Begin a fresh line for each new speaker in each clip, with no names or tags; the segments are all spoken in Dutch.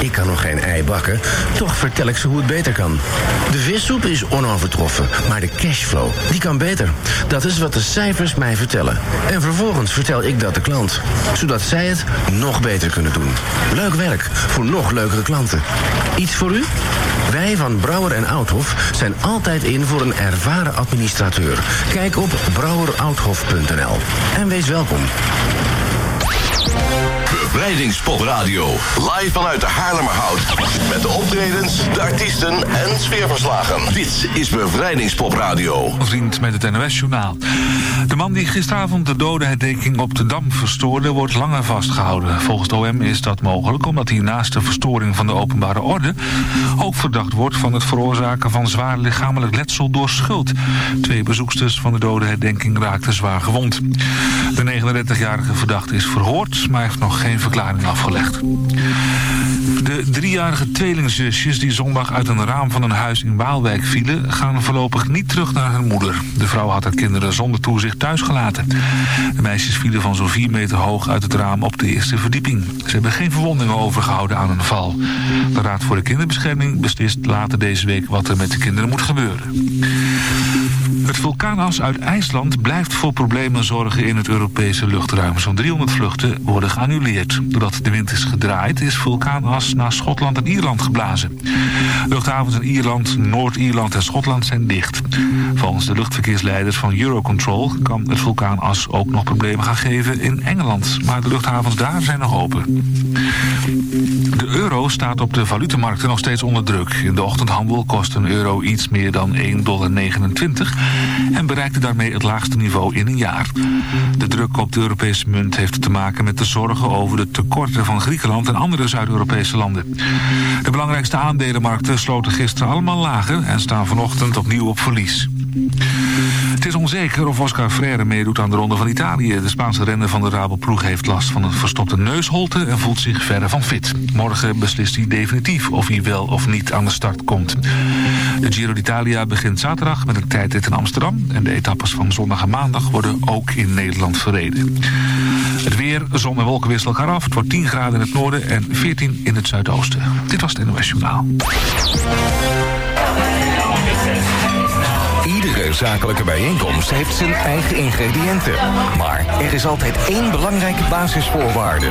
Ik kan nog geen ei bakken, toch vertel ik ze hoe het beter kan. De vissoep is onovertroffen, maar de cashflow, die kan beter. Dat is wat de cijfers mij vertellen. En vervolgens vertel ik dat de klant, zodat zij het nog beter kunnen doen. Leuk werk voor nog leukere klanten. Iets voor u? Wij van Brouwer en Outhof zijn altijd in voor een ervaren administrateur. Kijk op brouwerouthof.nl en wees welkom.
Bevrijdingspop Radio. Live vanuit de Haarlemmerhout. Met de optredens, de artiesten en sfeerverslagen. Dit is Bevrijdingspop Radio.
Vriend met het NOS-journaal. De man die gisteravond de dodenherdenking op de Dam verstoorde... wordt langer vastgehouden. Volgens OM is dat mogelijk omdat hij naast de verstoring van de openbare orde... ook verdacht wordt van het veroorzaken van zwaar lichamelijk letsel door schuld. Twee bezoeksters van de dodenherdenking raakten zwaar gewond. De 39-jarige verdachte is verhoord, maar heeft nog geen verklaring afgelegd. De driejarige tweelingzusjes die zondag uit een raam van een huis in Waalwijk vielen... gaan voorlopig niet terug naar hun moeder. De vrouw had haar kinderen zonder toezicht thuisgelaten. De meisjes vielen van zo'n 4 meter hoog uit het raam op de eerste verdieping. Ze hebben geen verwondingen overgehouden aan een val. De Raad voor de Kinderbescherming beslist later deze week wat er met de kinderen moet gebeuren. Het vulkaanas uit IJsland blijft voor problemen zorgen in het Europese luchtruim. Zo'n 300 vluchten worden geannuleerd. Doordat de wind is gedraaid is vulkaanas naar Schotland en Ierland geblazen. Luchthavens in Ierland, Noord-Ierland en Schotland zijn dicht. Volgens de luchtverkeersleiders van Eurocontrol kan het vulkaanas ook nog problemen gaan geven in Engeland. Maar de luchthavens daar zijn nog open. De euro staat op de valutemarkten nog steeds onder druk. In de ochtendhandel kost een euro iets meer dan 1,29 dollar en bereikte daarmee het laagste niveau in een jaar. De druk op de Europese munt heeft te maken met de zorgen over de tekorten van Griekenland en andere Zuid-Europese landen. De belangrijkste aandelenmarkten sloten gisteren allemaal lager en staan vanochtend opnieuw op verlies. Het is onzeker of Oscar Freire meedoet aan de Ronde van Italië. De Spaanse renner van de Rabelploeg heeft last van een verstopte neusholte... en voelt zich verre van fit. Morgen beslist hij definitief of hij wel of niet aan de start komt. De Giro d'Italia begint zaterdag met een tijdrit in Amsterdam... en de etappes van zondag en maandag worden ook in Nederland verreden. Het weer, zon en wolken wisselen elkaar af. Het wordt 10 graden in het noorden en 14 in het zuidoosten. Dit was het NOS Journaal.
Zakelijke bijeenkomst heeft zijn eigen ingrediënten. Maar er is altijd één belangrijke basisvoorwaarde.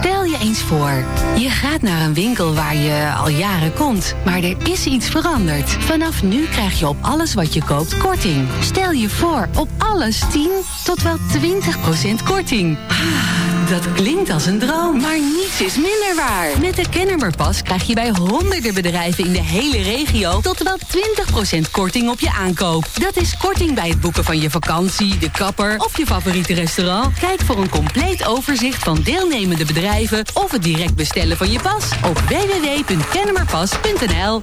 Stel je eens voor, je gaat naar een winkel waar je al jaren komt, maar er is iets veranderd. Vanaf nu krijg je op alles wat je koopt korting. Stel je voor, op alles 10 tot wel 20% korting. Ah, dat klinkt als een droom, maar niets is minder waar. Met de Kennemerpas krijg je bij honderden bedrijven in de hele regio tot wel 20% korting op je aankoop. Dat is korting bij het boeken van je vakantie, de kapper of je favoriete restaurant. Kijk voor een compleet overzicht van deelnemende bedrijven of het direct bestellen van je pas op www.kennemerpas.nl.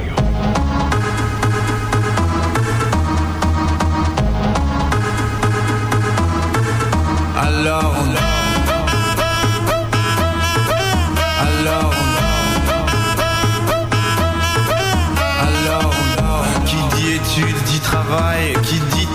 weit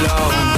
Love.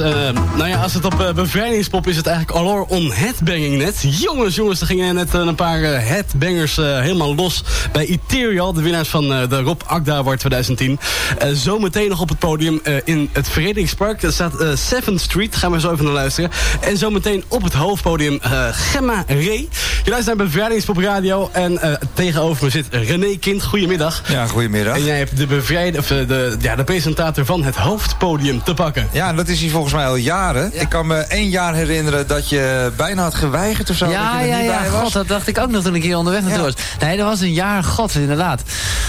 uh, nou ja, als het op eh, bevrijdingspop is het eigenlijk Allure on Headbanging net. Jongens, jongens, er gingen net eh, een paar eh, headbangers helemaal los bij Ethereal. De winnaars van de Rob Akda Award 2010. Eh, zometeen nog op het podium in het Verenigingspark. Er staat eh 7th Street, gaan we zo even naar luisteren. En zometeen op het hoofdpodium Gemma Ray. Je luistert naar Bevrijdingspop Radio. En tegenover me zit René Kind. Goedemiddag.
Ja, goedemiddag.
En jij hebt de, bevrijd, of, eh, de, ja, de presentator van het hoofdpodium te pakken.
Ja, dat is hij volgens mij al jaren. Ik kan me één jaar herinneren dat je bijna had geweigerd of zo. dat
Ja,
je er
ja,
niet
ja,
bij was.
god, dat dacht ik ook nog toen ik hier onderweg naartoe was. Nee, dat was een jaar, god, inderdaad.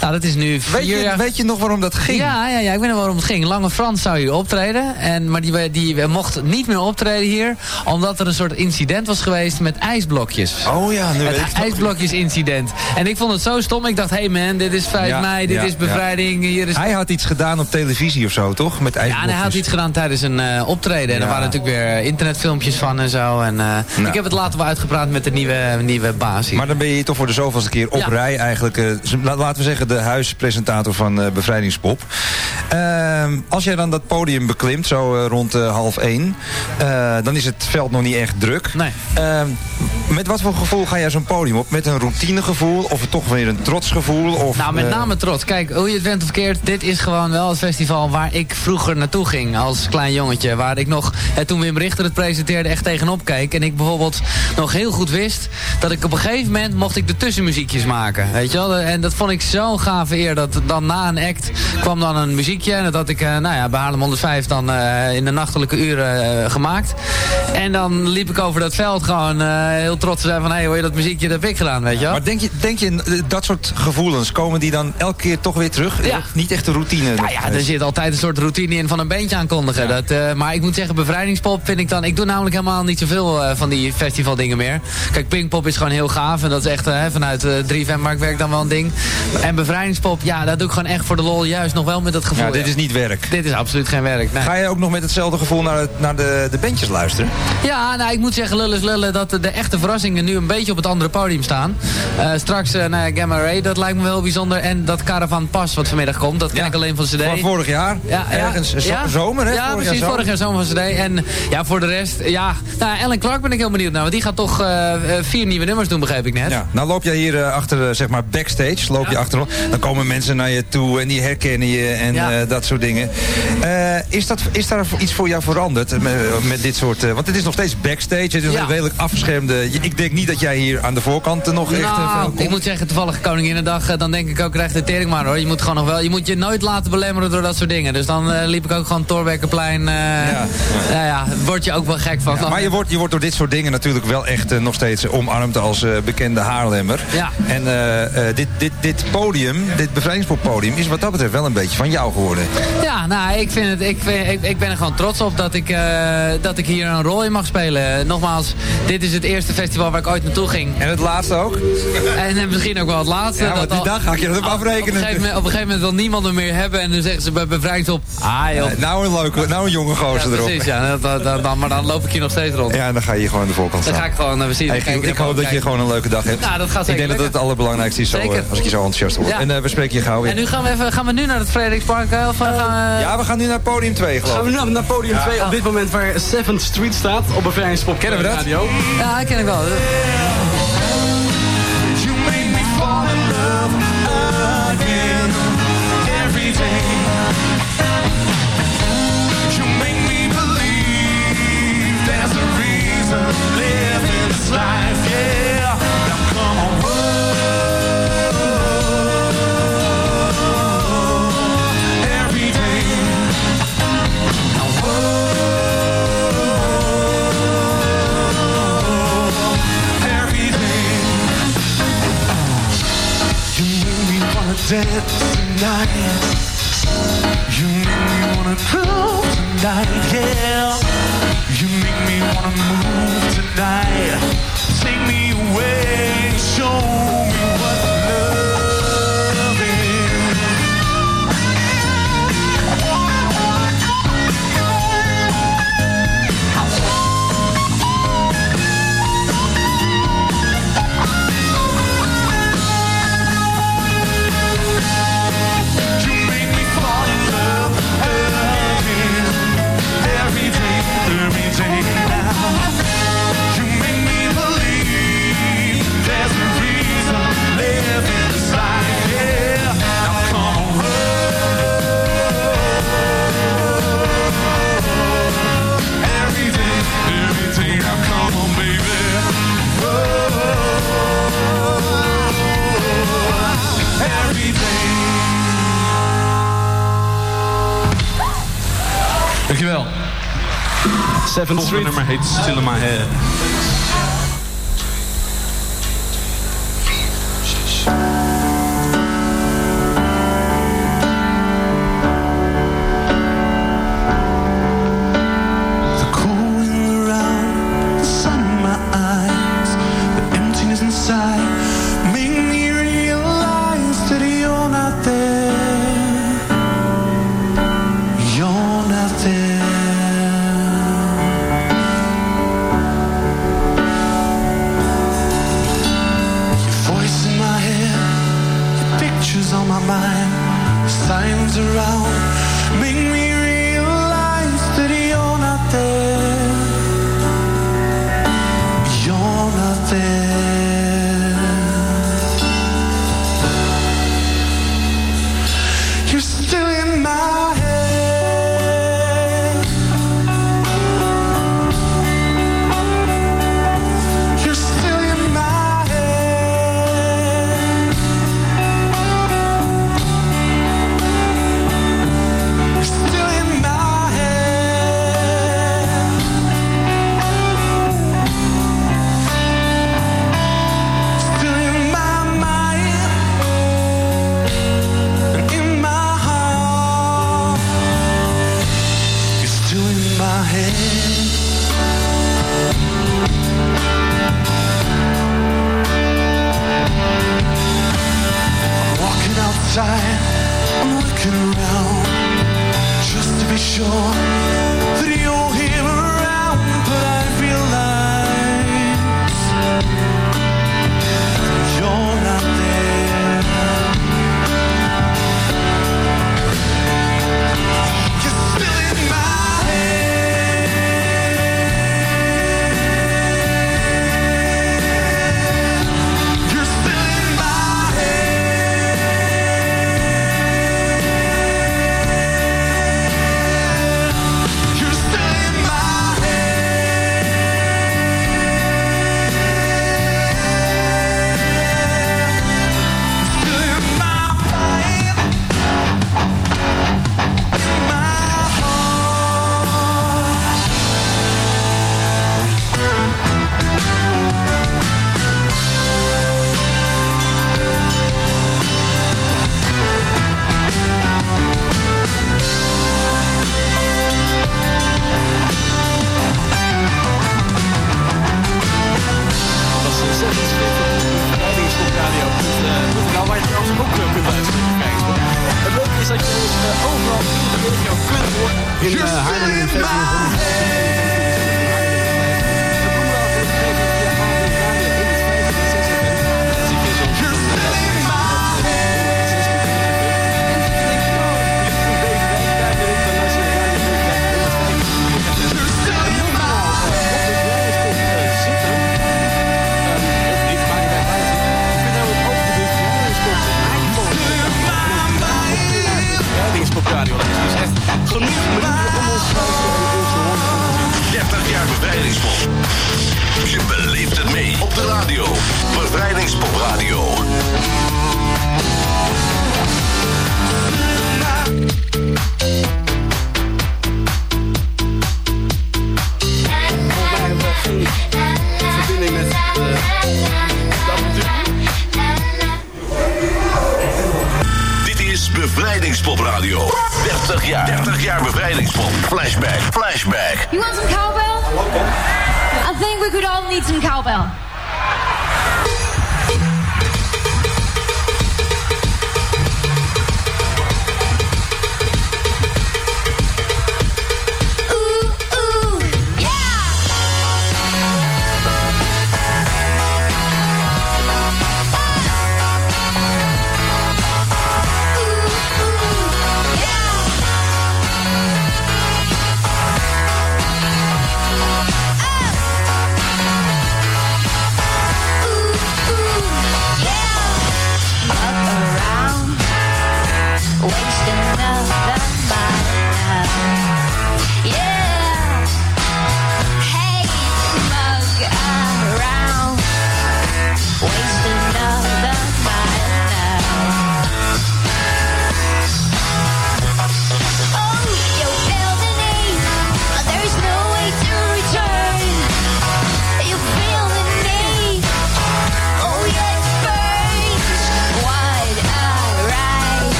Nou, dat is nu vier
Weet je,
jaar...
weet je nog waarom dat ging?
Ja, ja, ja, ik weet nog waarom het ging. Lange Frans zou hier optreden. En, maar die, die mocht niet meer optreden hier. Omdat er een soort incident was geweest met ijsblokjes.
Oh ja, nu weet ik
ijsblokjes incident. En ik vond het zo stom. Ik dacht, hey man, dit is 5
Ja,
mei, dit
ja,
is bevrijding. Hier is
Hij had iets gedaan op televisie of zo, toch? Met
ja, en
ijsblokjes.
hij had iets gedaan tijdens een eh, optreden. En er waren natuurlijk weer internetfilmpjes van en zo. En, eh, Ik heb het later wel uitgepraat met de nieuwe, nieuwe baas hier.
Maar dan ben je toch voor de zoveelste keer op rij eigenlijk. eh, laten we zeggen de huispresentator van eh, Bevrijdingspop. Ehm, als jij dan dat podium beklimt, zo eh, rond eh, half één... eh, dan is het veld nog niet echt druk.
Nee.
Ehm, met wat voor gevoel ga jij zo'n podium op? Met een routinegevoel of toch weer een trotsgevoel? Of,
Nou, met
eh,
name trots. Kijk, hoe je het bent of keert, dit is gewoon wel het festival waar ik vroeger naartoe ging als klein jongetje. Waar ik nog, eh, toen Wim Richter het presenteerde, echt tegenop keek. En ik bijvoorbeeld nog heel goed wist dat ik op een gegeven moment mocht ik de tussenmuziekjes maken. Weet je wel? En dat vond ik zo'n gave eer. Dat dan na een act kwam dan een muziekje. En dat had ik uh, nou ja, bij Haarlem 105 dan uh, in de nachtelijke uren uh, gemaakt. En dan liep ik over dat veld gewoon heel trots te zijn van... hé, hey, hoor je dat muziekje, dat heb ik gedaan, weet je wel?
Maar denk je, denk je, dat soort gevoelens, komen die dan elke keer toch weer terug?
Ja.
Niet echt de routine?
Nou ja, er zit altijd een soort routine in van een beentje aankondigen. Ja. Dat, maar ik moet zeggen, bevrijdingspop vind ik dan... Ik doe namelijk helemaal niet zoveel van die festivaldingen meer. Kijk, Pinkpop is gewoon heel gaaf. En dat is echt vanuit uh, 3FM Mark werk dan wel een ding. En bevrijdingspop, ja, dat doe ik gewoon echt voor de lol. Juist nog wel met dat gevoel.
Ja, dit is niet werk.
Dit is absoluut geen werk. Nee.
Ga je ook nog met hetzelfde gevoel naar, het, naar de, de bandjes luisteren?
Ja, nou, ik moet zeggen, lullen is lullen, dat de echte verrassingen nu een beetje op het andere podium staan. Uh, straks, uh, nou, Gamma Ray, dat lijkt me wel bijzonder. En dat Caravan Pas, wat vanmiddag komt, dat ken
ja.
ik alleen van CD.
Van vorig jaar?
Ja,
ergens
ja,
zo,
ja,
zomer, hè?
Ja,
vorig
precies,
jaar
vorig jaar zomer van CD. En ja, voor de rest, ja, nou, Ellen Clark ben ik heel benieuwd naar. Want die gaat toch uh, vier nieuwe nummers doen, begreep ik net.
Ja, nou loop jij hier achter, zeg maar, backstage, loop je achterom. Dan komen mensen naar je toe en die herkennen je en ja. dat soort dingen. is, dat, is daar iets voor jou veranderd met, met dit soort... want het is nog steeds backstage, het is ja. een redelijk afgeschermde... Ik denk niet dat jij hier aan de voorkant nog
nou,
echt...
Nou, ik moet zeggen, toevallig Koninginnedag, dan denk ik ook recht de tering maar hoor. Je moet gewoon nog wel, je moet je nooit laten belemmeren door dat soort dingen. Dus dan liep ik ook gewoon Torbekkenplein. Ja. Ja, ja, word je ook wel gek van.
Ja, maar je wordt, je wordt door dit soort dingen natuurlijk wel echt uh, nog steeds omarmd als bekende Haarlemmer.
Ja.
En dit, dit, dit podium, dit bevrijdingspodium, is wat dat betreft wel een beetje van jou geworden.
Ja, nou, ik, vind het, ik, vind, ik, ik ben er gewoon trots op dat ik, dat ik hier een rol in mag spelen. Nogmaals, dit is het eerste festival waar ik ooit naartoe ging.
En het laatste ook?
En misschien ook wel het laatste.
Ja, dat die al, dag ga ik je dat op afrekenen.
Op een, gegeven moment, op een gegeven moment wil niemand er meer hebben. En dan zeggen ze bij bevrijdingspop. Ah joh.
Nou een leuke, nou een jonge gozer
ja,
erop.
Precies, ja. Dat, dat, dan, maar dan loop ik hier nog steeds rond.
Ja, en dan ga je hier gewoon de voorkant staan.
Dan ga ik gewoon, we zien.
Hey, ik, ik, ik hoop dat je gewoon een leuke dag hebt.
Nou, dat gaat zeker
Ik denk dat het het allerbelangrijkste is, zo, als ik je zo enthousiast word.
Ja.
En uh, we spreken je gauw weer.
En nu gaan we, even, gaan we nu naar het Frederikspark? Of uh, gaan we...
Ja, we gaan nu naar podium 2 geloof ik.
Gaan we nu naar, naar podium 2 ja. op dit moment waar 7th Street staat op bevrijdingspop.
Kennen we dat?
Radio.
Ja, dat ken ik wel.
Wanna tonight. You make me wanna groove tonight, yeah. You make me wanna move tonight. Take me away, show
7th
Het
Street.
nummer heet Still in My Head.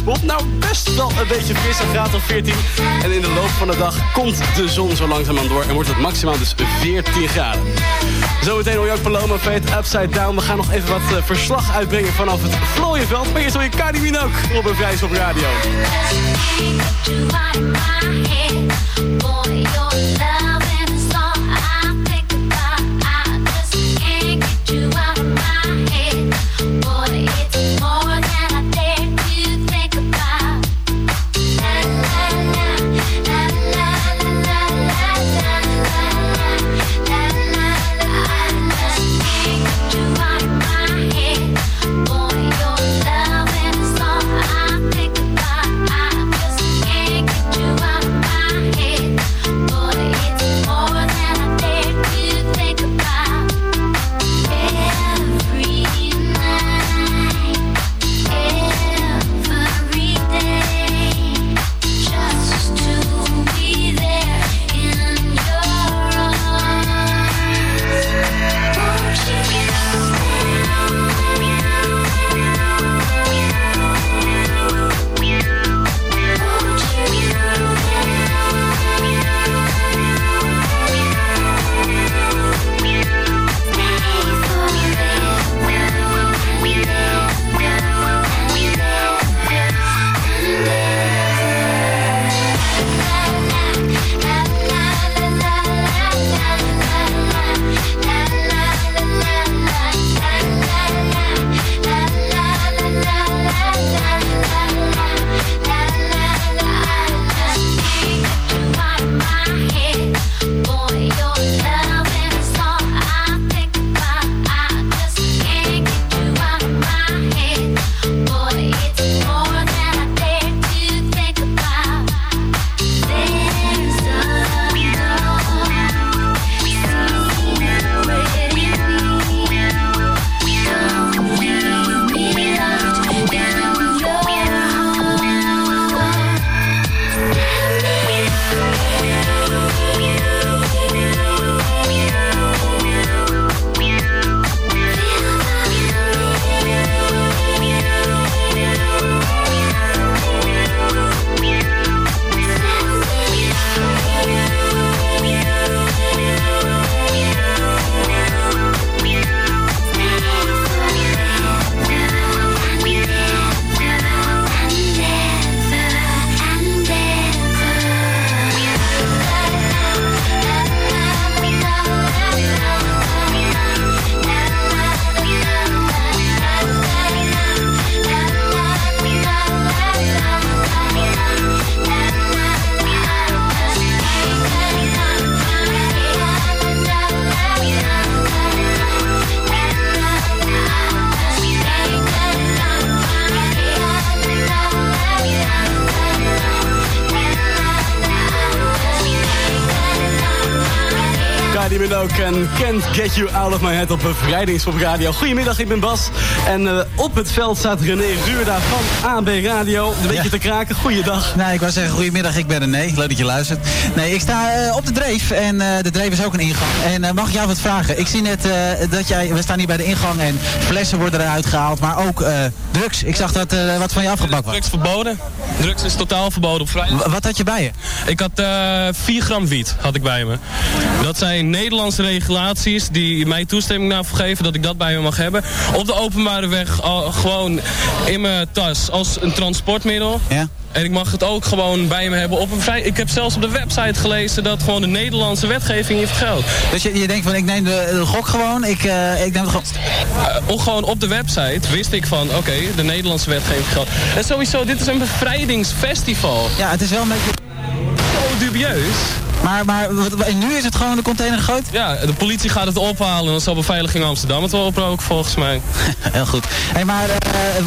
Nou, best wel een beetje fris, een graad of 14. En in de loop van de dag komt de zon zo langzaamaan door en wordt het maximaal dus 14 graden. Zometeen hoor je ook Paloma Fate Upside Down. We gaan nog even wat eh, verslag uitbrengen vanaf het Vlooienveld. Maar eerst hoor je Cardi Minogue op Bevrijdingspop Radio. Get You Out of My Head op Bevrijdingspop Radio. Goedemiddag, ik ben Bas. En eh, op het veld staat René Ruurda van AB Radio. Een beetje te kraken. Goeiedag.
Nee, ik wou zeggen goedemiddag, ik ben René. Leuk dat je luistert. Nee, ik sta eh, op de dreef en eh, de dreef is ook een ingang. En eh, mag ik jou wat vragen? Ik zie net eh, dat jij, we staan hier bij de ingang en flessen worden eruit gehaald, maar ook eh, drugs. Ik zag dat eh, wat van je afgepakt was.
Drugs verboden. Drugs is totaal verboden op vrijdag.
Wat had je bij je?
Ik had eh 4 gram wiet had ik bij me. Dat zijn Nederlandse regulaties die mij toestemming daarvoor geven dat ik dat bij me mag hebben. Op de openbare weg al, gewoon in mijn tas als een transportmiddel.
Ja.
En ik mag het ook gewoon bij me hebben op een vrij... Ik heb zelfs op de website gelezen dat gewoon de Nederlandse wetgeving hier geldt.
Dus je, je denkt van ik neem de, de gok gewoon, ik, eh, ik neem het gewoon...
Uh, gewoon op de website wist ik van, oké, de Nederlandse wetgeving geldt. En sowieso, dit is een bevrijdingsfestival.
Ja, het is wel een beetje...
Zo dubieus.
Maar, maar en nu is het gewoon de container gegooid?
Ja, de politie gaat het ophalen en dan zal Beveiliging Amsterdam het wel oproken volgens mij.
Heel goed. Hey, maar eh,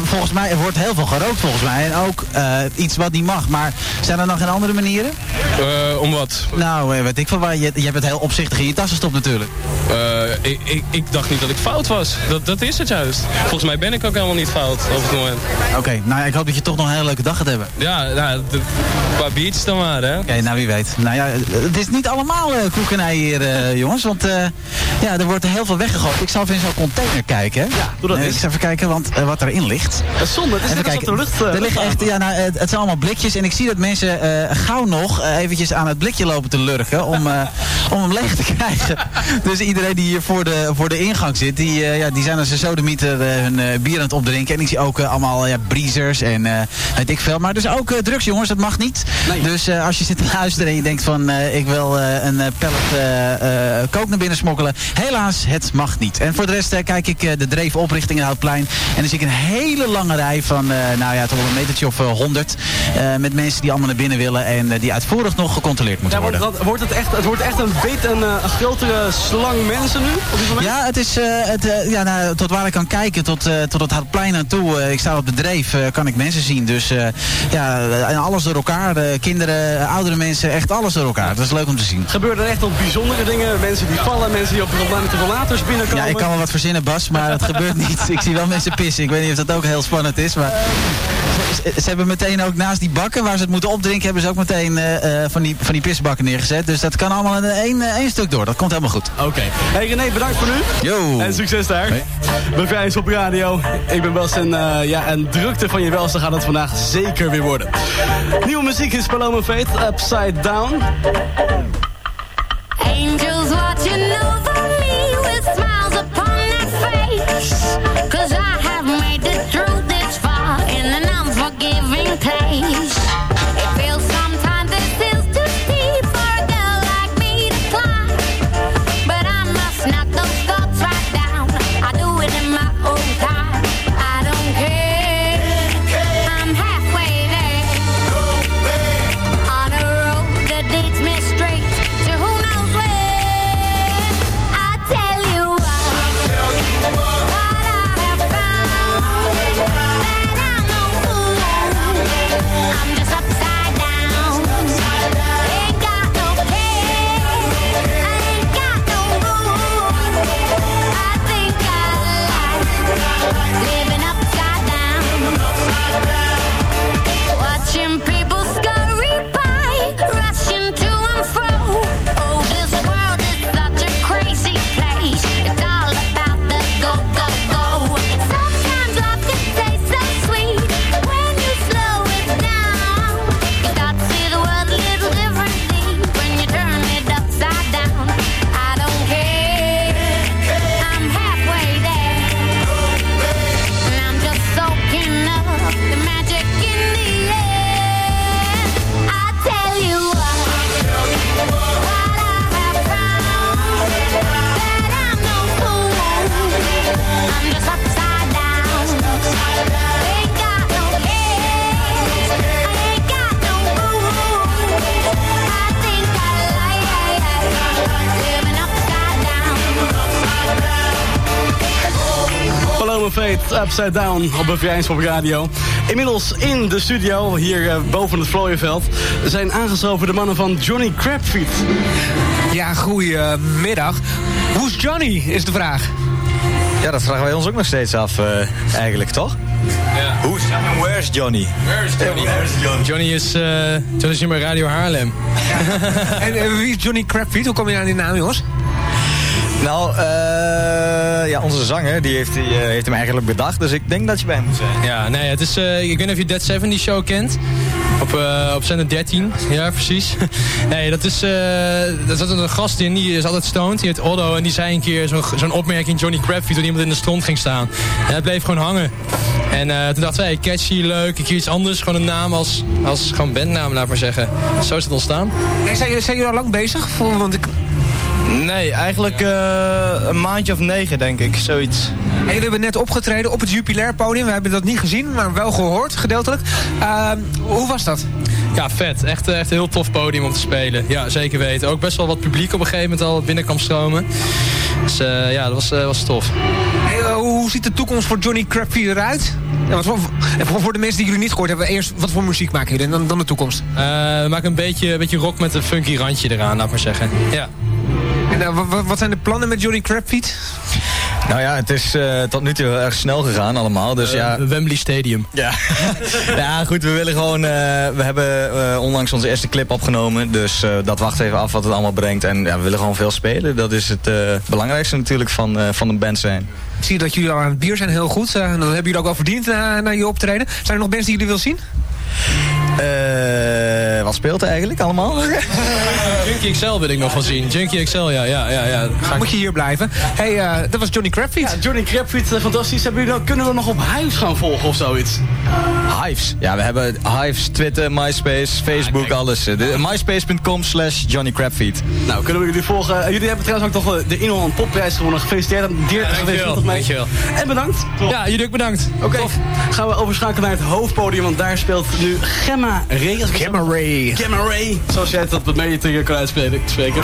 volgens mij er wordt heel veel gerookt volgens mij. En ook eh, iets wat niet mag. Maar zijn er nog geen andere manieren?
Eh, om wat?
Nou, weet ik van waar. Je, je hebt het heel opzichtig in je tassen stopt natuurlijk.
Eh, ik, ik, ik dacht niet dat ik fout was. Dat, dat is het juist. Volgens mij ben ik ook helemaal niet fout op het moment.
Oké, nou ik hoop dat je toch nog een hele leuke dag gaat hebben.
Ja, nou, qua biertjes dan maar, hè.
Oké, nou wie weet. Nou ja, het is niet allemaal eh, koekenij hier, eh, jongens. Want eh, ja, er wordt heel veel weggegooid. Ik zal even in zo'n container kijken. Ja,
doe dat
Ik
eens.
zal even kijken want, wat erin ligt.
Dat is zonde, het is
Even kijken.
de lucht...
er liggen echt, ja, nou, het, het zijn allemaal blikjes. En ik zie dat mensen gauw nog eventjes aan het blikje lopen te lurken. Om, om hem leeg te krijgen. dus iedereen die hier voor de, voor de ingang zit. Die, ja, die zijn als een sodemieter hun bier aan het opdrinken. En ik zie ook allemaal ja, breezers en weet ik veel. Maar dus ook drugs jongens, dat mag niet. Dus eh, als je zit te luisteren en je denkt van ik wil eh, een eh, pellet eh, kook naar binnen smokkelen. Helaas, het mag niet. En voor de rest kijk ik de dreef op richting het Houtplein. En dan zie ik een hele lange rij van, nou ja, toch wel een metertje of honderd. met mensen die allemaal naar binnen willen en die uitvoerig nog gecontroleerd moeten
Ja, wordt,
worden.
dat, wordt het, echt, het wordt echt een wit en een grotere slang mensen nu? Op dit moment?
Ja, het is, het, ja, nou, tot waar ik kan kijken, tot, tot het Hartplein aan toe. Ik sta op de dreef, kan ik mensen zien. Dus ja, en alles door elkaar. kinderen, oudere mensen, echt alles door elkaar. Is leuk om te zien.
Gebeuren er echt al bijzondere dingen? Mensen die vallen, mensen die op de rollators binnenkomen?
Ja, ik kan wel wat verzinnen, Bas, maar het gebeurt niet. Ik zie wel mensen pissen. Ik weet niet of dat ook heel spannend is, maar... Ze, ze hebben meteen ook naast die bakken waar ze het moeten opdrinken... hebben ze ook meteen eh, eh, van, die, van die pisbakken neergezet. Dus dat kan allemaal in één, eh, één stuk door. Dat komt helemaal goed.
Oké. Hey René, bedankt voor nu.
Yo.
En succes daar. Bevrijdings op radio. Ik ben Bas en, ja, en drukte van je welste gaat het vandaag zeker weer worden. Nieuwe muziek is Paloma Fate, Upside Down.
Oh! Upside Down
op Bevrijdings op radio. Inmiddels in de studio, hier eh, boven het Vlooienveld, zijn aangeschoven de mannen van Johnny Crabfeet.
Ja, goedemiddag. Hoe is Johnny, is de vraag.
Ja, dat vragen wij ons ook nog steeds af, eh, eigenlijk, toch? Ja. Johnny? Where's Johnny?
Where's Johnny?
Johnny is, eh Johnny is hier bij Radio Haarlem.
en wie is Johnny Crabfeet? Hoe kom je aan die naam, jongens?
Nou, eh, ja, onze zanger die heeft, die, eh, heeft hem eigenlijk bedacht, dus ik denk dat je bij hem moet zijn.
Ja, nee, het is, eh, ik weet niet of je Dead 70 Show kent. Op, eh op zender 13, ja precies. nee, dat is, eh daar zat een gast in, die is altijd stoned, die heet Otto. En die zei een keer zo'n zo'n opmerking Johnny Crabfeet toen iemand in de stront ging staan. En dat bleef gewoon hangen. En eh, toen dachten wij, catchy, leuk, keer iets anders. Gewoon een naam als, als gewoon bandnaam, laat maar zeggen. Zo is het ontstaan.
En zijn, jullie- zijn jullie al lang bezig? Voor, want ik...
Nee, eigenlijk eh, een maandje of negen, denk ik, zoiets.
En jullie hebben net opgetreden op het Jupiler podium. We hebben dat niet gezien, maar wel gehoord, gedeeltelijk. Ehm, hoe was dat?
Ja, vet. Echt, eh, echt een heel tof podium om te spelen. Ja, zeker weten. Ook best wel wat publiek op een gegeven moment al binnen kwam stromen. Dus eh, ja, dat was, eh, was tof.
Hey, hoe ziet de toekomst voor Johnny Crabfeet eruit? Ja, wat voor, en voor, de mensen die jullie niet gehoord hebben, eerst wat voor muziek maken jullie en dan, dan de toekomst?
Eh, we maken een beetje, een beetje rock met een funky randje eraan, laat maar zeggen. Ja.
Eh, wa- wat zijn de plannen met Johnny Crabfeet?
Nou ja, het is eh, tot nu toe heel erg snel gegaan allemaal. Dus ja,
Wembley Stadium.
Ja. ja, goed, we willen gewoon... eh, we hebben eh, onlangs onze eerste clip opgenomen. Dus eh, dat wacht even af wat het allemaal brengt. En ja, we willen gewoon veel spelen. Dat is het eh, belangrijkste natuurlijk van, eh, van een band zijn.
Ik zie dat jullie al aan het bier zijn, heel goed. Eh, dat hebben jullie ook wel verdiend na, na je optreden. Zijn er nog bands die jullie willen zien?
Eh, wat speelt er eigenlijk allemaal?
Junkie XL wil ik nog wel zien. Junkie XL, ja, ja, ja. ja. Ga
Moet je hier blijven. hey, eh, dat was Johnny Crabfeet.
Ja, Johnny Crabfeet, eh, fantastisch. Hebben jullie dan, kunnen we nog op Hives gaan volgen of zoiets?
Hives. Ja, we hebben Hives, Twitter, MySpace, Facebook, alles. Eh, de- MySpace.com slash Johnny Crabfeet.
Nou, kunnen we jullie volgen? Eh, jullie hebben trouwens ook nog eh, de Inland Popprijs gewonnen. Gefeliciteerd. aan Dirk,
dankjewel.
En bedankt.
Ja, jullie ook bedankt.
Oké, gaan we overschakelen naar het hoofdpodium, want daar speelt nu Gemma Ray.
Gemma Ray.
Gemma Ray, zoals jij het op het media kan uitspreken.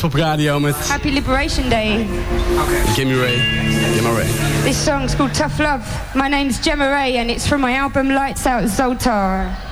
Bevrijdingspop Radio met
Happy Liberation Day.
Gemma Ray. Gemma Ray.
This song's called Tough Love. My name's Gemma Ray and it's from my album Lights Out Zoltar.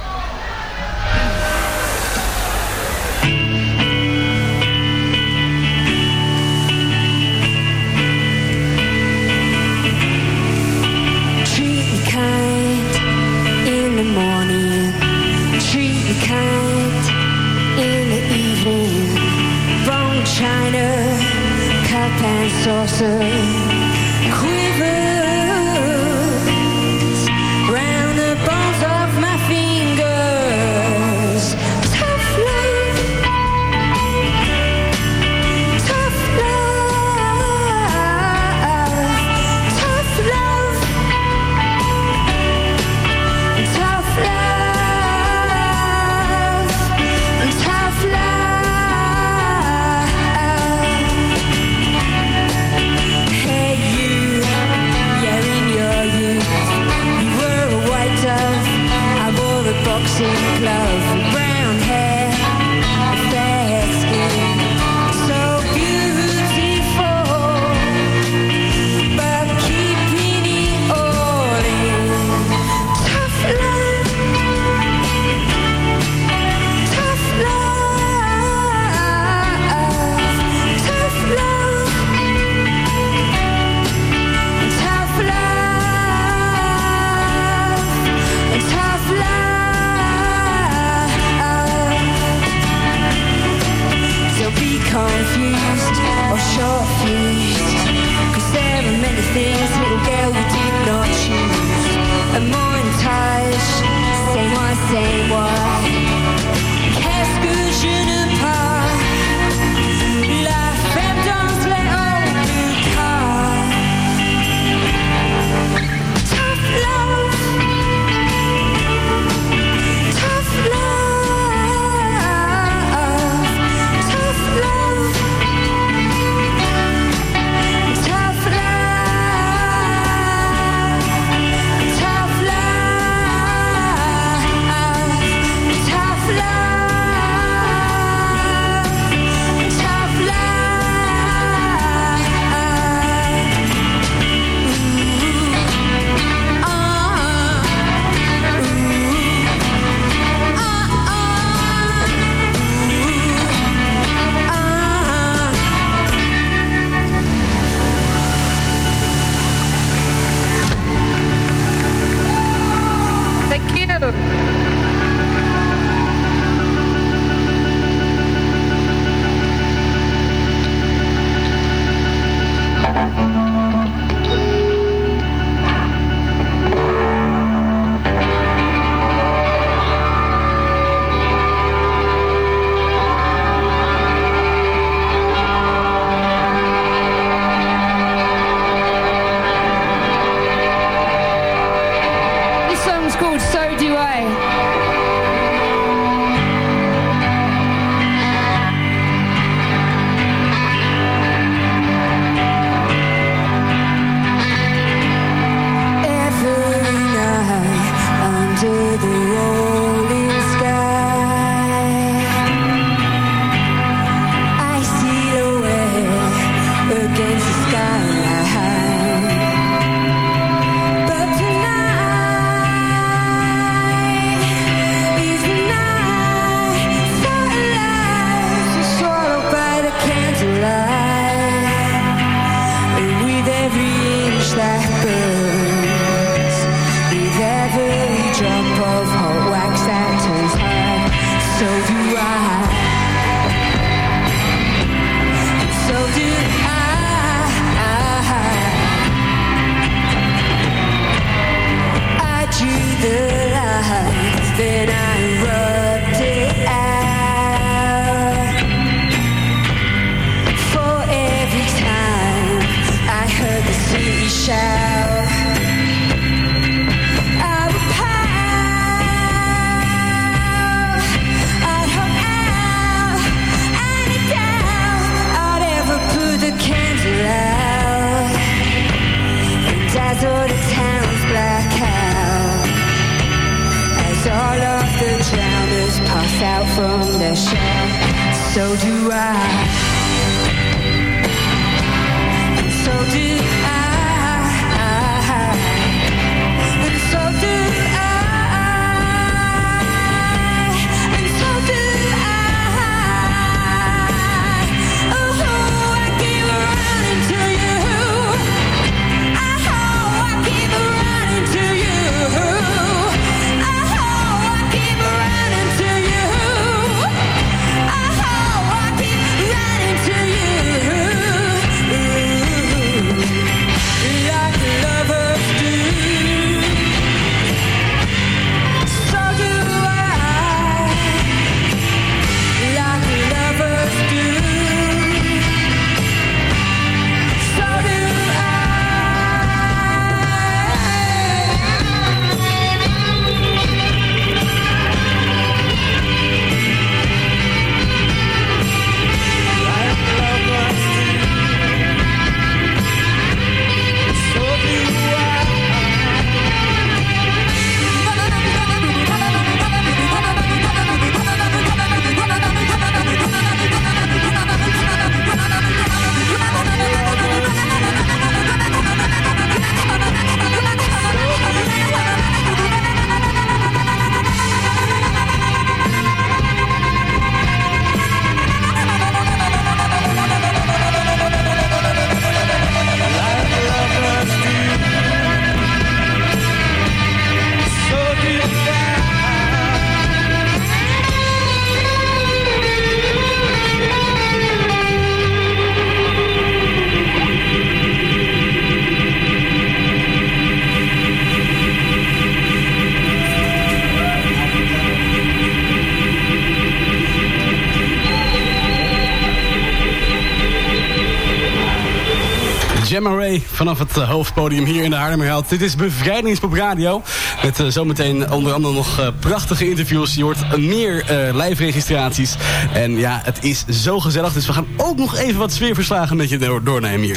Vanaf het eh, hoofdpodium hier in de Haarlemmerheld. Dit is Bevrijdingspop Radio. Met eh, zometeen onder andere nog eh, prachtige interviews. Je hoort meer eh live registraties. En ja, het is zo gezellig. Dus we gaan ook nog even wat sfeerverslagen met je door- doornemen hier.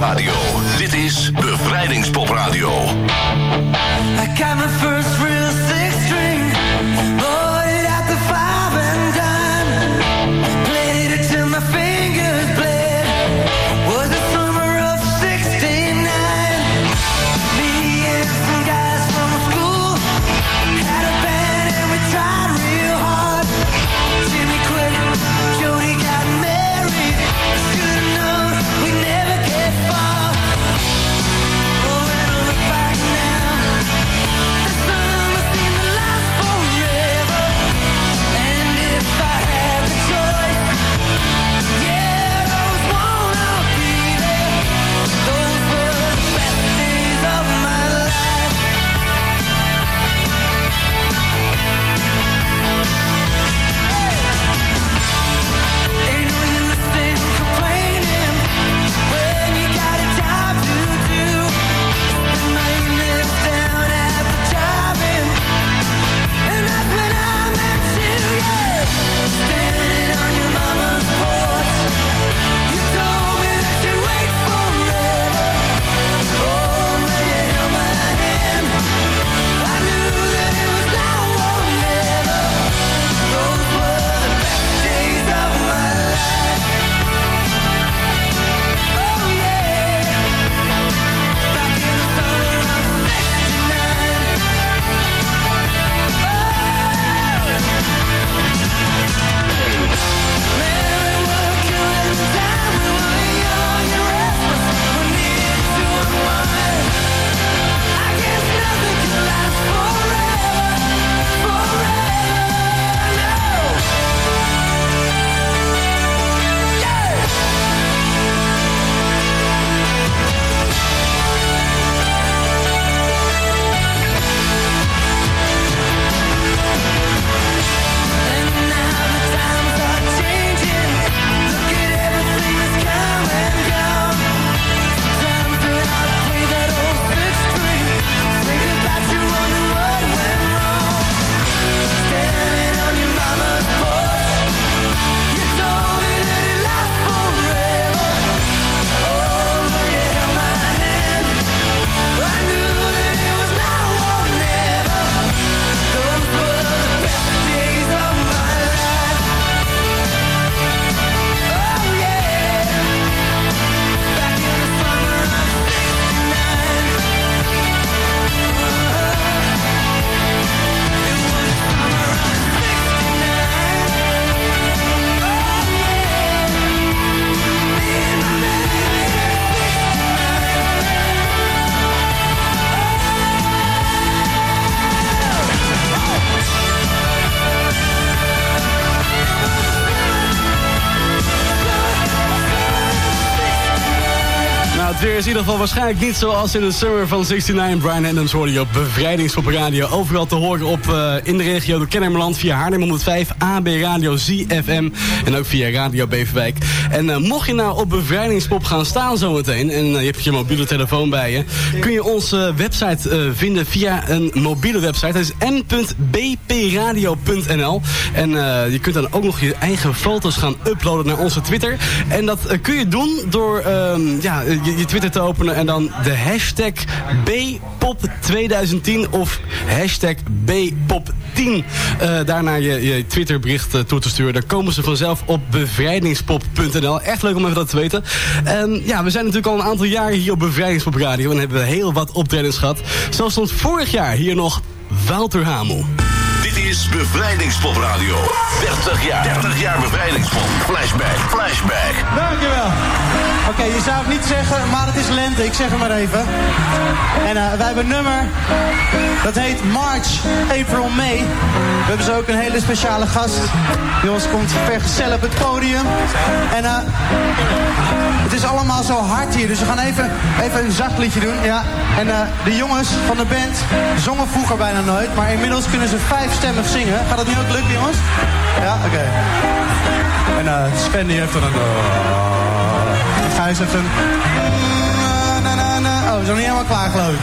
Radio. Dit is Bevrijdingspop Radio.
I got my first real six string. Bought
ieder geval waarschijnlijk niet zoals in de summer van 69. Brian Adams hoorde je op Bevrijdingspop Radio. Overal te horen op, eh, in de regio de Kennemerland via Haarlem 105, AB Radio ZFM en ook via Radio Beverwijk. En eh, mocht je nou op Bevrijdingspop gaan staan zometeen en eh, je hebt je mobiele telefoon bij je, kun je onze website vinden via een mobiele website. Dat is n.bpradio.nl en je kunt dan ook nog je eigen foto's gaan uploaden naar onze Twitter. En dat kun je doen door ehm, ja, je, je Twitter te openen en dan de hashtag BPOP2010 of hashtag BPOP10 uh, daarna je, je Twitterbericht uh, toe te sturen. Dan komen ze vanzelf op bevrijdingspop.nl. Echt leuk om even dat te weten. En ja, we zijn natuurlijk al een aantal jaren hier op Bevrijdingspop Radio en hebben heel wat optredens gehad. Zo stond vorig jaar hier nog Wouter Hamel.
Dit is Bevrijdingspop Radio. 30 jaar. 30 jaar Bevrijdingspop. Flashback. Flashback.
Dankjewel. Oké, je zou het niet zeggen, maar het is lente. Ik zeg het maar even. En eh, wij hebben een nummer. Dat heet March, April, May. We hebben zo ook een hele speciale gast. Ons komt vergezellen op het podium. En eh, het is allemaal zo hard hier. Dus we gaan even, even een zacht liedje doen. Ja. En eh, de jongens van de band zongen vroeger bijna nooit. Maar inmiddels kunnen ze vijfstemmig zingen. Gaat dat nu ook lukken, jongens? Ja, oké. En Sven die heeft dan een... Oh, we zijn niet helemaal klaar, geloof ik.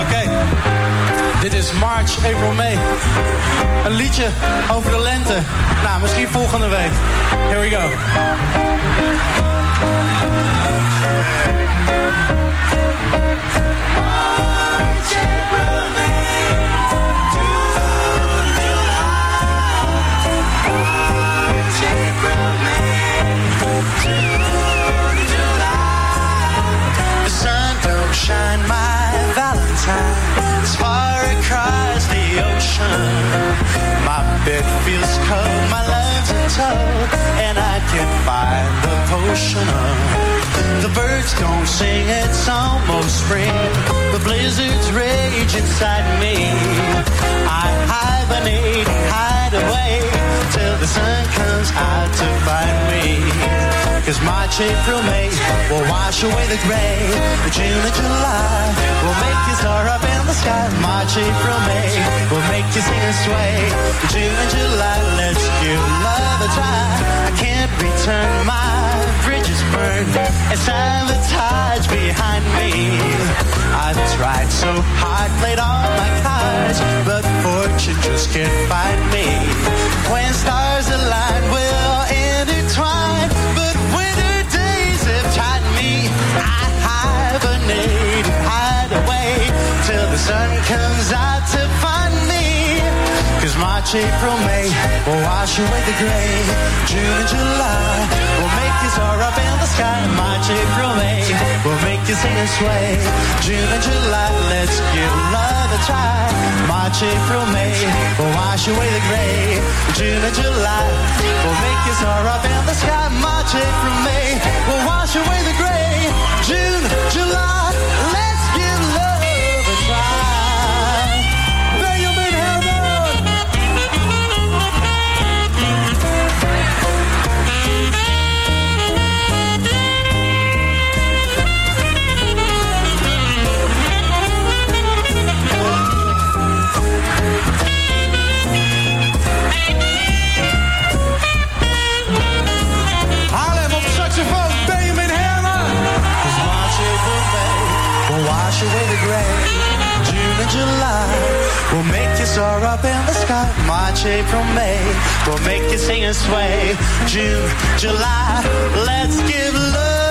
Oké. Dit is March, April, May. Een liedje over de lente. Nou, misschien volgende week. Here we go. Don't shine my Valentine as far across the ocean. My bed feels cold, my love's in tow, and I can't find the potion. The birds don't sing, it's almost spring. The blizzards rage inside me. I hibernate, hide away till the sun comes out to find me. Cause March, April, May will wash away the gray. June and July will make you soar up in the sky. March, April, May will make you sing and sway. June and July, let's give love a try. I can't return my bridges burned and sabotage behind me. I've tried so hard, played all my cards, but fortune just can't find me. When stars align, we'll intertwine, but winter days have tied me. I hibernate, hide away till the sun comes out to March, April, May will wash away the gray. June and July will make you soar up in the sky. March, April, May will make you sing and sway. June and July, let's give love a try. March, April, May will wash away the gray. June and July will make you soar up in the sky. March, April, May will wash away the gray. June, July, let's make up in the sky. March, April, May We'll make you sing and sway. June, July, let's give love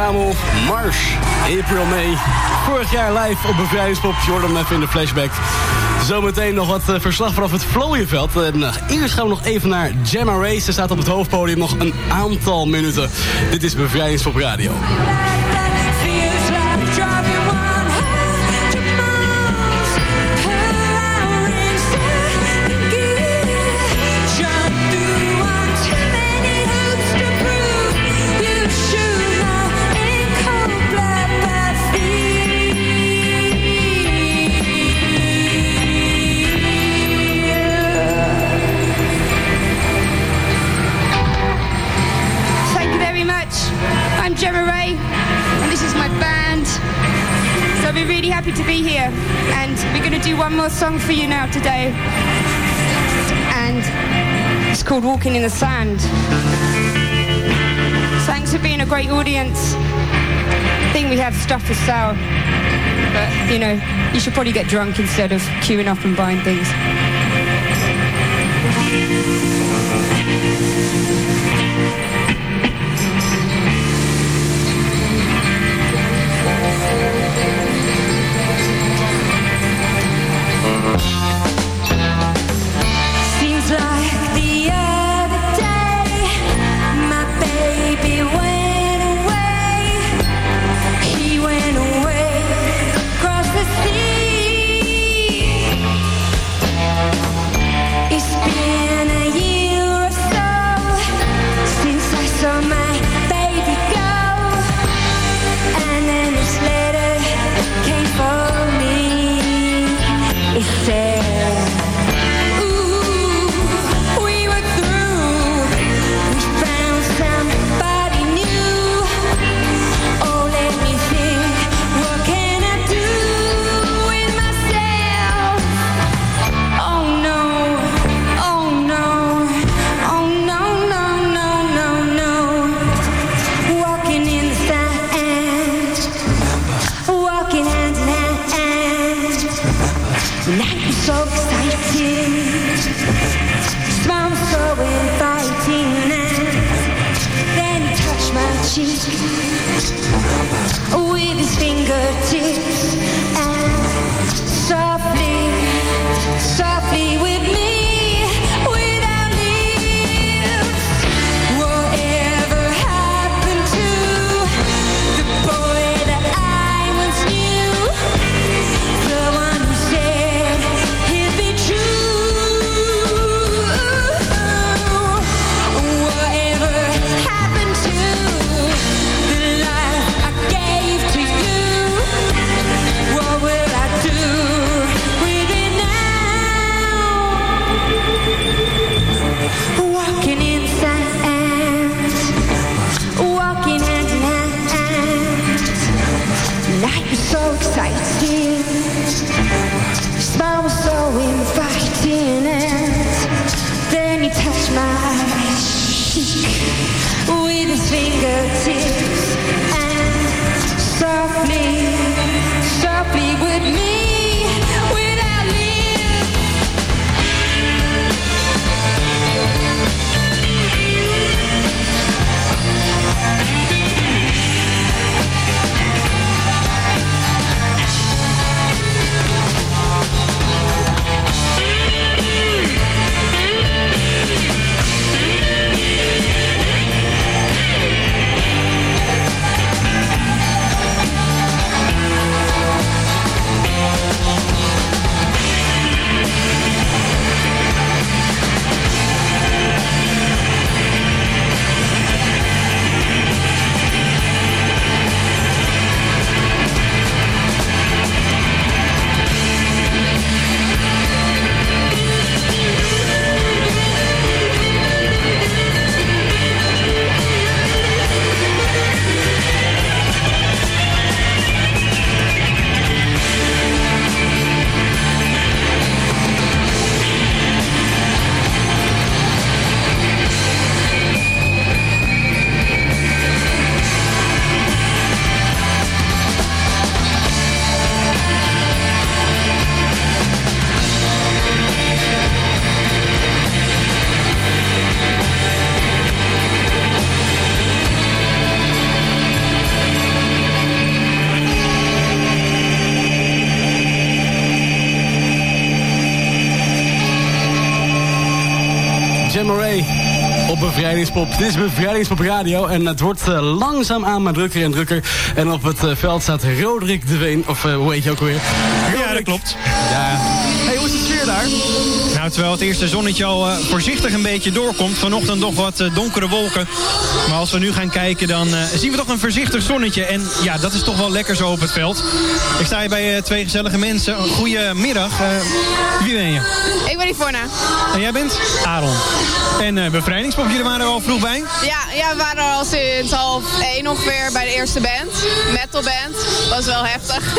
Hamel, Mars, April May. Vorig jaar live op Bevrijdingspop. Jordan even in de flashback. Zometeen nog wat eh, verslag vanaf het Vlooienveld. En eh, eerst gaan we nog even naar Gemma Race. Ze staat op het hoofdpodium nog een aantal minuten. Dit is Bevrijdingspop Radio.
Happy to be here. And we're going to do one more song for you now today. And it's called Walking in the Sand. Thanks for being a great audience. I think we have stuff to sell. But, you know, you should probably get drunk instead of queuing up and buying things.
Bevrijdingspop. Dit is Bevrijdingspop Radio en het wordt uh, langzaamaan maar drukker en drukker. En op het uh, veld staat Roderick de Ween, of uh, hoe heet je ook alweer?
Ja, dat klopt.
Ja. Hey, hoe is de sfeer daar?
Nou, terwijl het eerste zonnetje al uh, voorzichtig een beetje doorkomt. Vanochtend nog wat uh, donkere wolken. Maar als we nu gaan kijken, dan uh, zien we toch een voorzichtig zonnetje. En ja, dat is toch wel lekker zo op het veld. Ik sta hier bij twee gezellige mensen. Goedemiddag. wie ben je?
Ik ben Yvonne.
En jij bent? Aaron. En bevrijdingspop, jullie waren er al vroeg bij?
Ja, ja, we waren er al sinds half één ongeveer bij de eerste band. Metal band. Was wel heftig.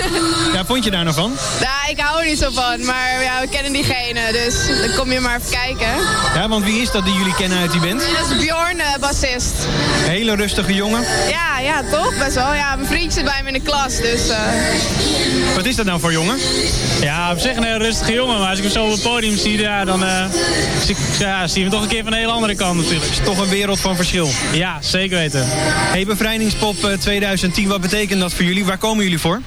ja, vond je daar nog van?
Ja, ik hou er niet zo van. Maar ja, we kennen diegene, dus dan kom je maar even kijken.
Ja, want wie is dat die jullie kennen uit die band?
Dat is Bjorn, uh, bassist.
Hele rustige jongen?
Ja, ja, toch? Best wel. Ja, mijn vriendje zit bij me in de klas, dus... Uh...
Wat is dat nou voor jongen?
Ja, op zich een rustige jongen, maar als ik hem zo op het podium zie, ja, dan uh, zie, ja, zie hem toch een keer van een hele andere kant natuurlijk.
Het is toch een wereld van verschil.
Ja, zeker weten.
Hey, Bevrijdingspop 2010, wat betekent dat voor jullie? Waar komen jullie voor?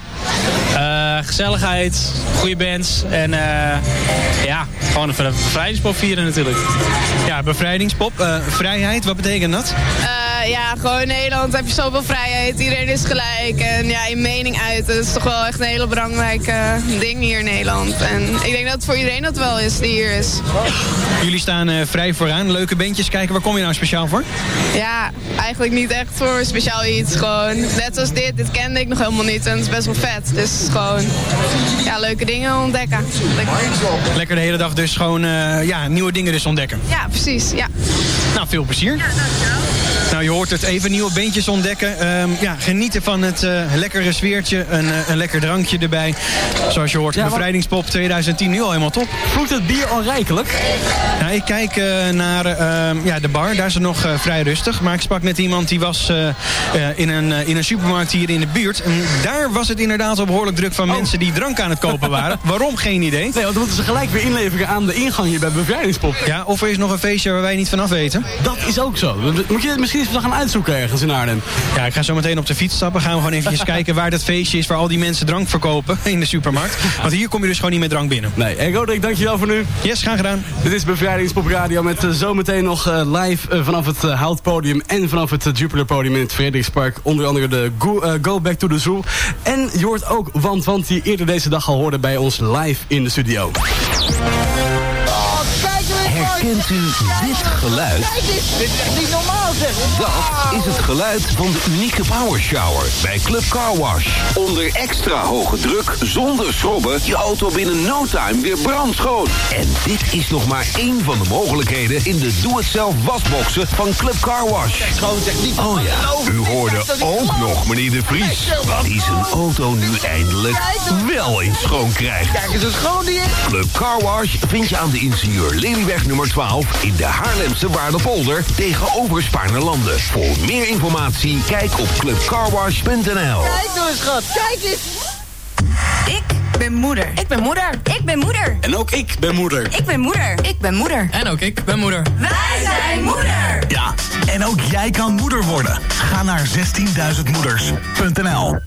Uh, gezelligheid, goede bands en uh, ja, gewoon een bevrijdingspop vieren natuurlijk.
Ja, bevrijdingspop, uh, vrijheid, wat betekent dat?
Ja, gewoon in Nederland heb je zoveel vrijheid, iedereen is gelijk en ja, je mening uit. Dat is toch wel echt een hele belangrijke ding hier in Nederland. En ik denk dat het voor iedereen dat wel is die hier is.
Jullie staan vrij vooraan, leuke bandjes kijken. Waar kom je nou speciaal voor?
Ja, eigenlijk niet echt voor speciaal iets. Gewoon net zoals dit, dit kende ik nog helemaal niet en het is best wel vet. Dus gewoon ja, leuke dingen ontdekken. Lekker.
Lekker de hele dag dus gewoon uh, ja, nieuwe dingen dus ontdekken.
Ja, precies. Ja.
Nou, veel plezier. Ja, nou, je hoort het even nieuwe beentjes ontdekken. Um, ja, genieten van het uh, lekkere sfeertje. Een, uh, een lekker drankje erbij. Zoals je hoort, ja, Bevrijdingspop 2010 nu al helemaal top.
Vloekt het bier al rijkelijk?
Nou, ik kijk uh, naar ja, de bar. Daar is het nog vrij rustig. Maar ik sprak met iemand die was in, een, in een supermarkt hier in de buurt. En daar was het inderdaad al behoorlijk druk van oh. mensen die drank aan het kopen waren. Waarom? Geen idee.
Nee, want dan moeten ze gelijk weer inleveren aan de ingang hier bij Bevrijdingspop.
Ja, of er is nog een feestje waar wij niet vanaf weten.
Dat is ook zo. Moet je het misschien eens gaan uitzoeken ergens in Arnhem.
Ja, ik ga zo meteen op de fiets stappen. Gaan we gewoon eventjes kijken waar dat feestje is... waar al die mensen drank verkopen in de supermarkt. Want hier kom je dus gewoon niet met drank binnen.
Nee, en Roderick, dankjewel voor nu.
Yes, graag gedaan.
Dit is Bevrijdingspop Radio met uh, zometeen nog uh, live uh, vanaf het Houtpodium... en vanaf het Jupiter Podium in het Frederikspark. Onder andere de Go, Go Back to the Zoo. En je hoort ook Want Want die eerder deze dag al hoorde bij ons live in de studio.
Herkent u dit geluid?
Dit is echt niet normaal.
Dat is het geluid van de unieke power shower bij Club Car Wash. Onder extra hoge druk, zonder schrobben, je auto binnen no time weer brandschoon. En dit is nog maar één van de mogelijkheden in de doe-het-zelf wasboxen van Club Car Wash. Oh ja, u hoorde ook nog meneer De Vries. Die zijn auto nu eindelijk wel eens schoon krijgt.
Kijk eens, het schoon die is.
Club Car Wash vind je aan de ingenieur Lelyweg nummer 12 in de Haarlemse Waardepolder tegenover Spaarnerlanden. Voor meer informatie kijk op clubcarwash.nl.
Kijk nou eens, schat. Kijk eens.
Ik ben moeder. Ik ben moeder. Ik ben moeder.
En ook ik ben moeder.
Ik ben moeder. Ik ben moeder.
En ook ik ben moeder.
Wij zijn moeder.
Ja, en ook jij kan moeder worden. Ga naar 16.000moeders.nl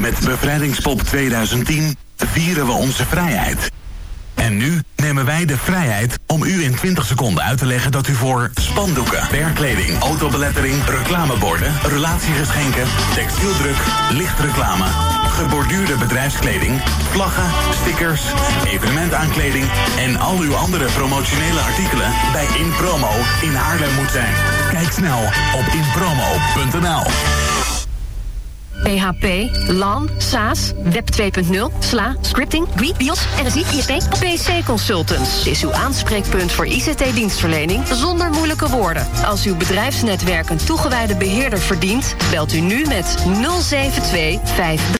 Met Bevrijdingspop 2010 vieren we onze vrijheid. En nu nemen wij de vrijheid om u in 20 seconden uit te leggen dat u voor spandoeken, werkkleding, autobelettering, reclameborden, relatiegeschenken, textieldruk, lichtreclame, geborduurde bedrijfskleding, vlaggen, stickers, evenementaankleding en al uw andere promotionele artikelen bij InPromo in Haarlem moet zijn. Kijk snel op inpromo.nl.
PHP, LAN, SaaS, Web 2.0, SLA, Scripting, GUI, BIOS, RSI, of PC Consultants is uw aanspreekpunt voor ICT-dienstverlening zonder moeilijke woorden. Als uw bedrijfsnetwerk een toegewijde beheerder verdient, belt u nu met 072 53